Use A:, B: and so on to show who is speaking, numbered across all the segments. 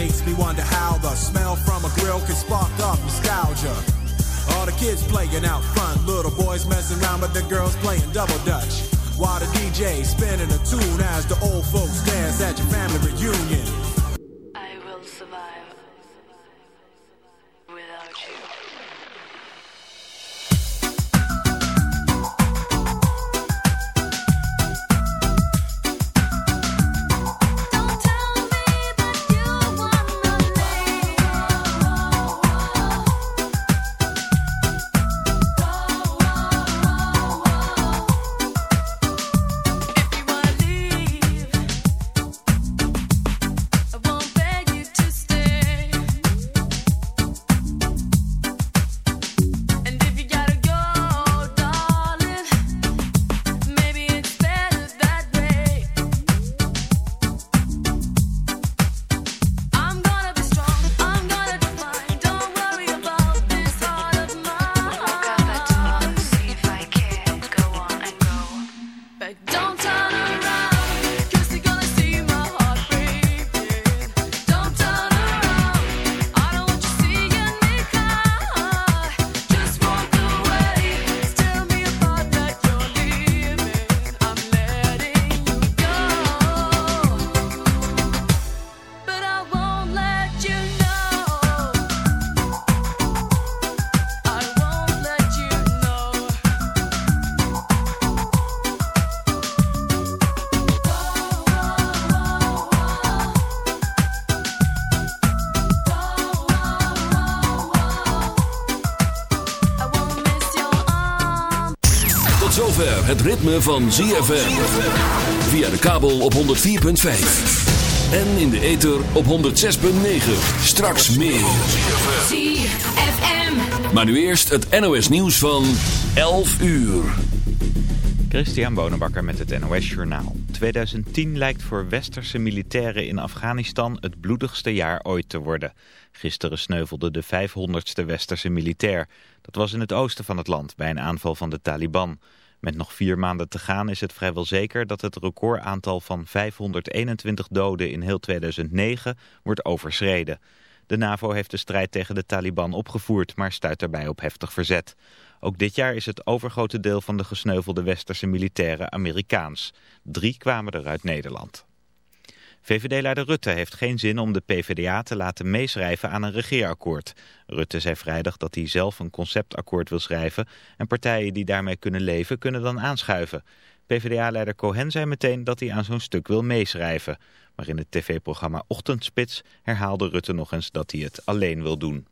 A: makes me wonder how the smell from a grill can spark up nostalgia. All the kids playing out front, little boys messing around, but the girls playing double dutch. While the DJ spinning a tune as the old folks dance at your family reunion.
B: Tot zover het ritme van ZFM. Via de kabel op 104.5. En in de ether op 106.9. Straks meer.
C: ZFM.
B: Maar nu eerst het NOS nieuws van 11 uur.
D: Christian Bonenbakker met het NOS Journaal. 2010 lijkt voor westerse militairen in Afghanistan het bloedigste jaar ooit te worden. Gisteren sneuvelde de 500ste westerse militair. Dat was in het oosten van het land bij een aanval van de Taliban. Met nog vier maanden te gaan is het vrijwel zeker dat het recordaantal van 521 doden in heel 2009 wordt overschreden. De NAVO heeft de strijd tegen de Taliban opgevoerd, maar stuit daarbij op heftig verzet. Ook dit jaar is het overgrote deel van de gesneuvelde westerse militairen Amerikaans. Drie kwamen er uit Nederland. VVD-leider Rutte heeft geen zin om de PvdA te laten meeschrijven aan een regeerakkoord. Rutte zei vrijdag dat hij zelf een conceptakkoord wil schrijven... en partijen die daarmee kunnen leven kunnen dan aanschuiven. PvdA-leider Cohen zei meteen dat hij aan zo'n stuk wil meeschrijven. Maar in het tv-programma Ochtendspits herhaalde Rutte nog eens dat hij het alleen wil doen.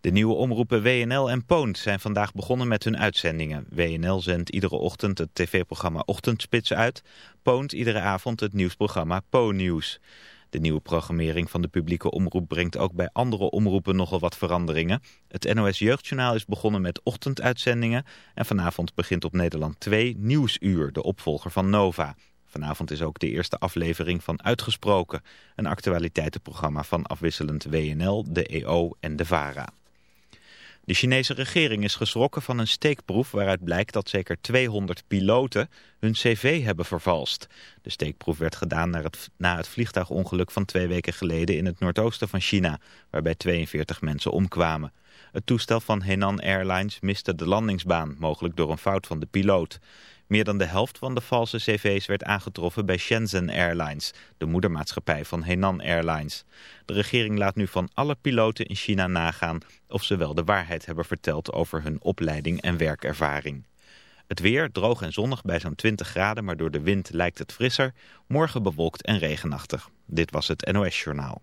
D: De nieuwe omroepen WNL en Poont zijn vandaag begonnen met hun uitzendingen. WNL zendt iedere ochtend het tv-programma Ochtendspits uit. Poont iedere avond het nieuwsprogramma Po-nieuws. De nieuwe programmering van de publieke omroep brengt ook bij andere omroepen nogal wat veranderingen. Het NOS Jeugdjournaal is begonnen met ochtenduitzendingen. En vanavond begint op Nederland 2 Nieuwsuur, de opvolger van Nova. Vanavond is ook de eerste aflevering van Uitgesproken. Een actualiteitenprogramma van afwisselend WNL, de EO en de VARA. De Chinese regering is geschrokken van een steekproef waaruit blijkt dat zeker 200 piloten hun cv hebben vervalst. De steekproef werd gedaan na het, na het vliegtuigongeluk van twee weken geleden in het noordoosten van China, waarbij 42 mensen omkwamen. Het toestel van Henan Airlines miste de landingsbaan, mogelijk door een fout van de piloot. Meer dan de helft van de valse cv's werd aangetroffen bij Shenzhen Airlines, de moedermaatschappij van Henan Airlines. De regering laat nu van alle piloten in China nagaan of ze wel de waarheid hebben verteld over hun opleiding en werkervaring. Het weer droog en zonnig bij zo'n 20 graden, maar door de wind lijkt het frisser. Morgen bewolkt en regenachtig. Dit was het NOS Journaal.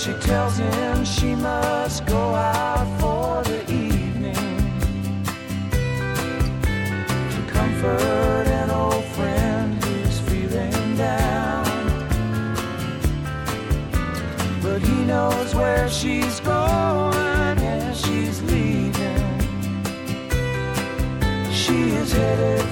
E: she tells him she must go out for the evening to comfort an old friend who's feeling down. But he knows where she's going and she's leaving. She is headed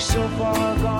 E: so far gone.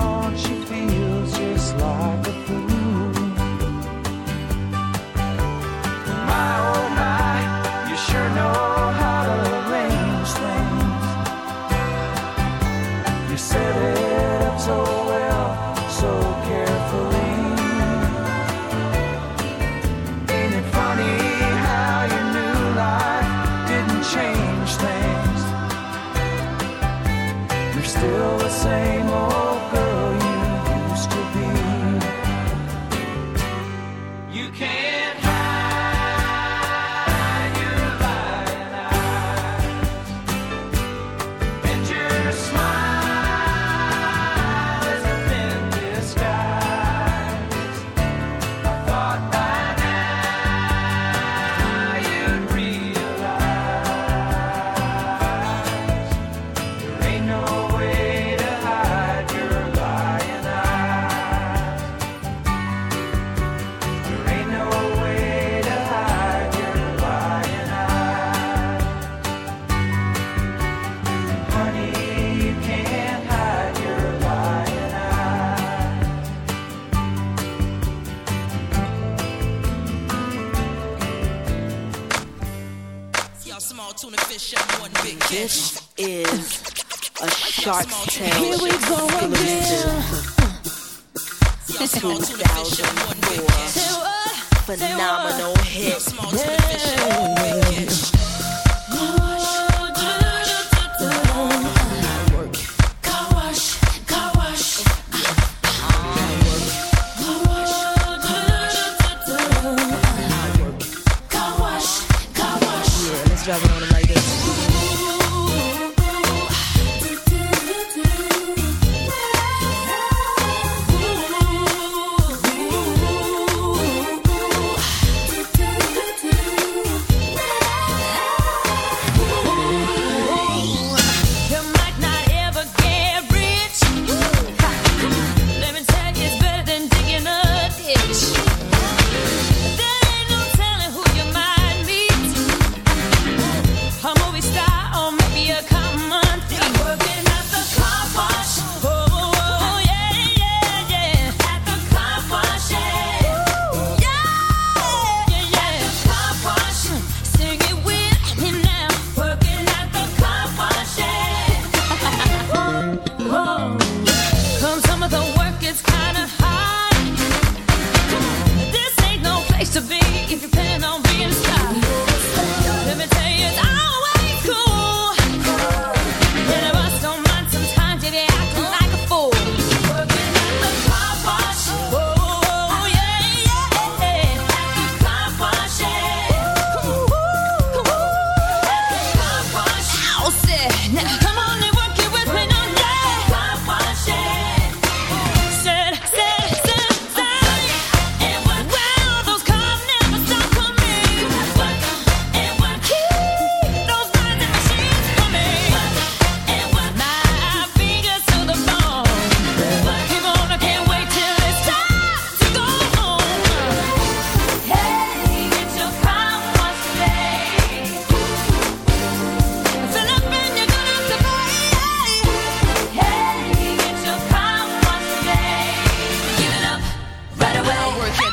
F: juggling on
G: the right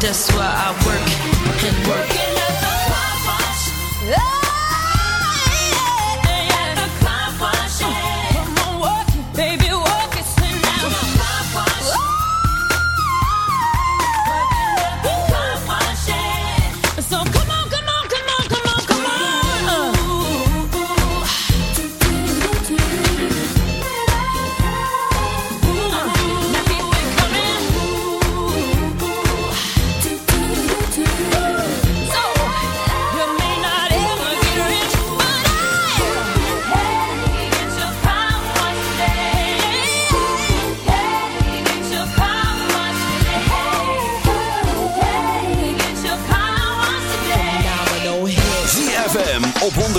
C: That's why I work and work.
G: Working at the Oh.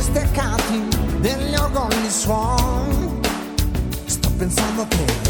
H: stick degli
I: organi su you're gonna
F: be strong.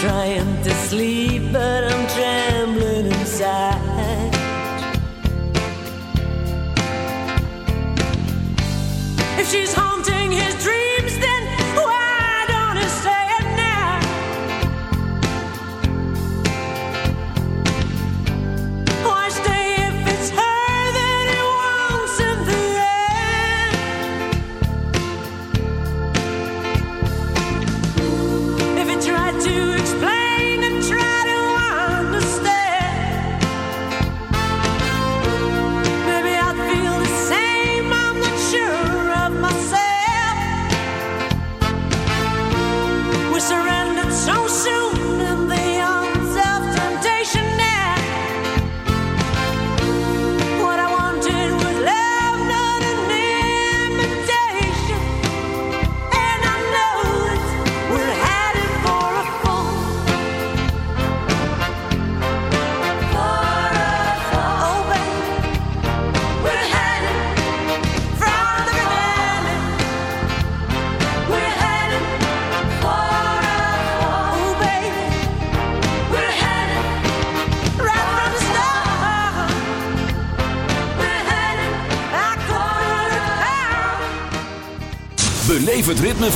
J: trying to sleep, but I'm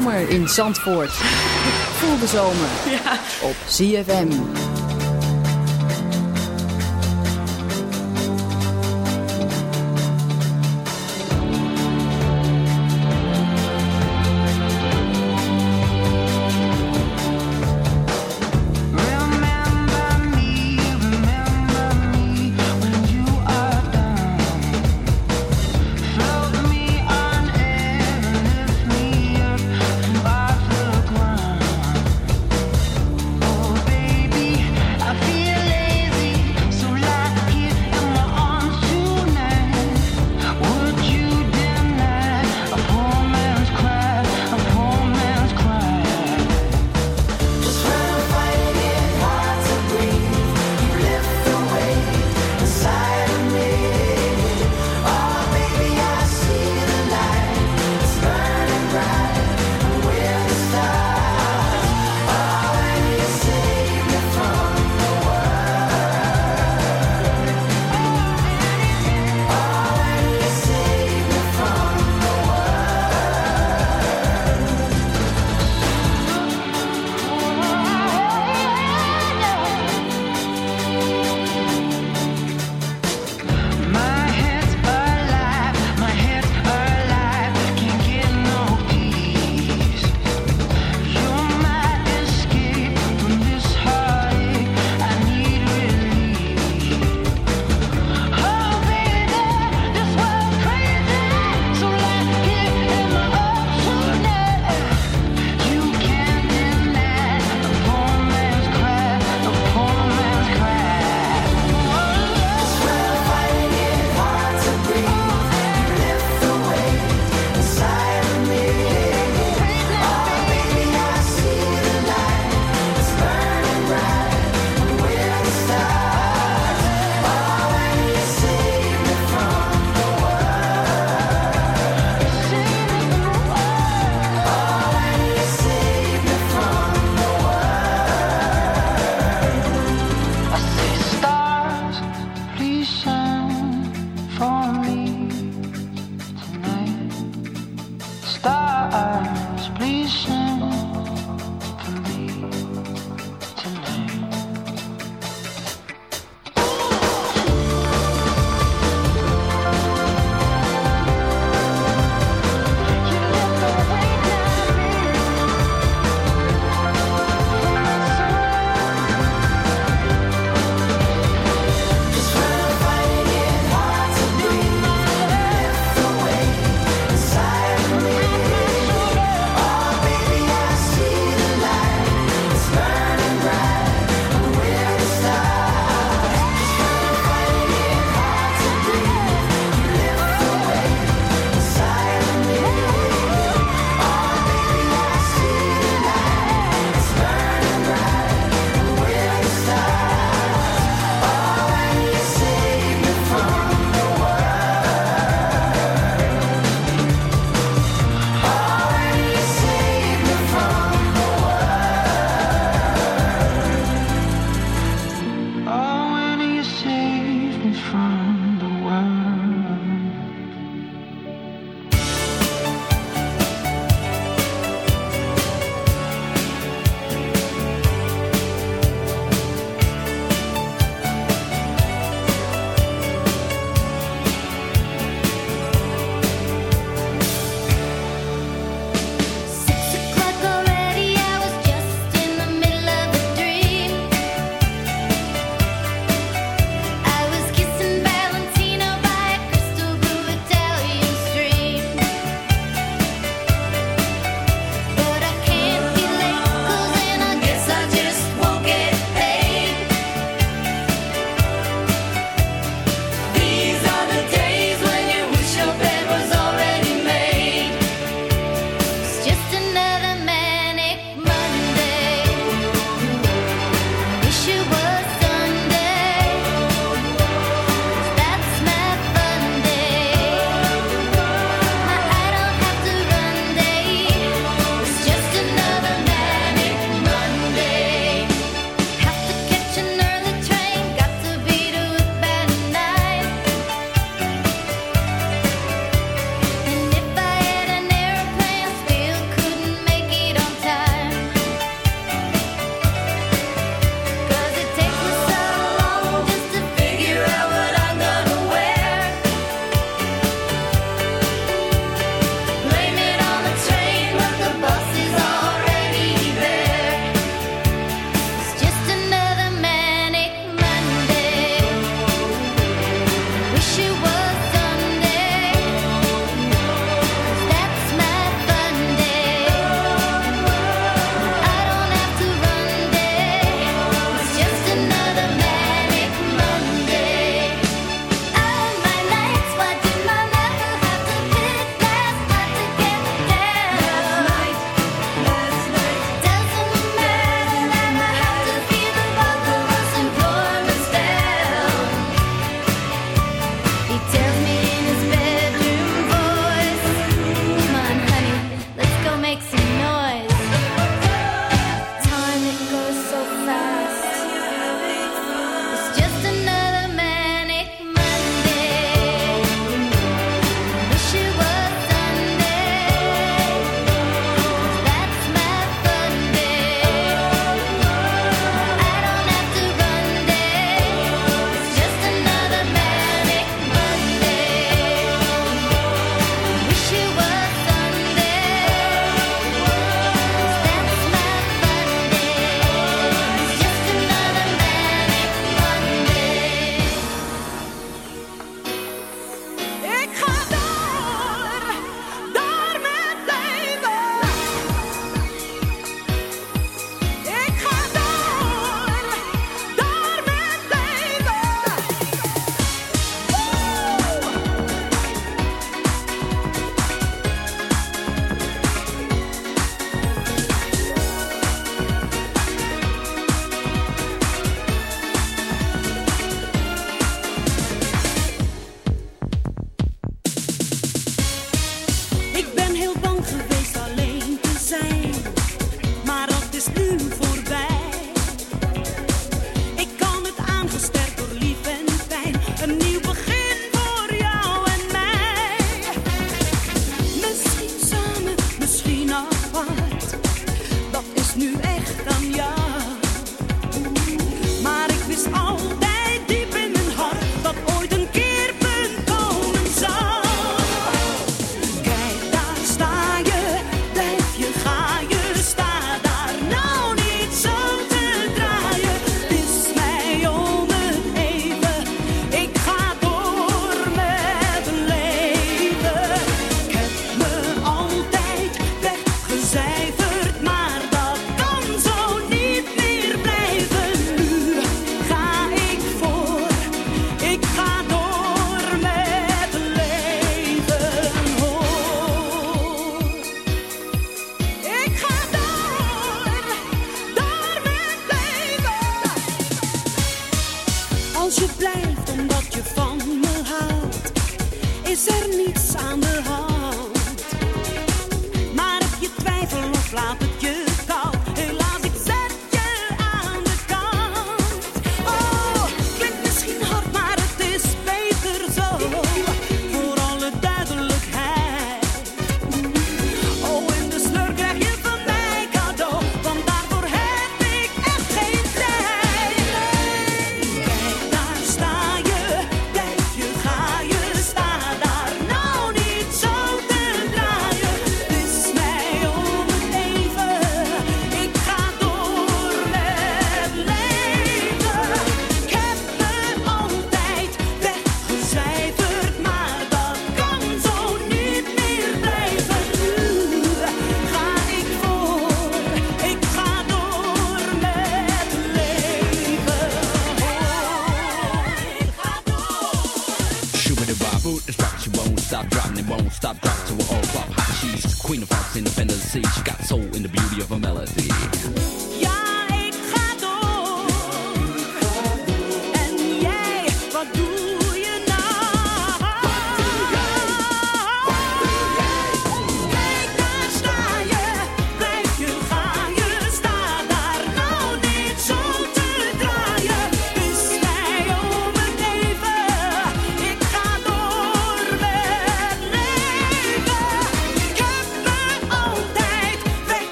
E: Zomer in Zandvoort. Voel de zomer op ZFM.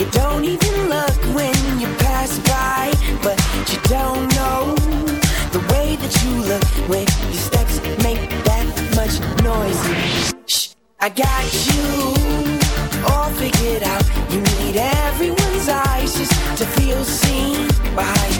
K: you don't even look when you pass by, but you don't know the way that you look when your steps make that much noise. Shh, I got you all figured out. You need everyone's eyes just to feel seen behind